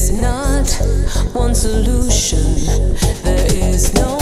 is not one solution. There is no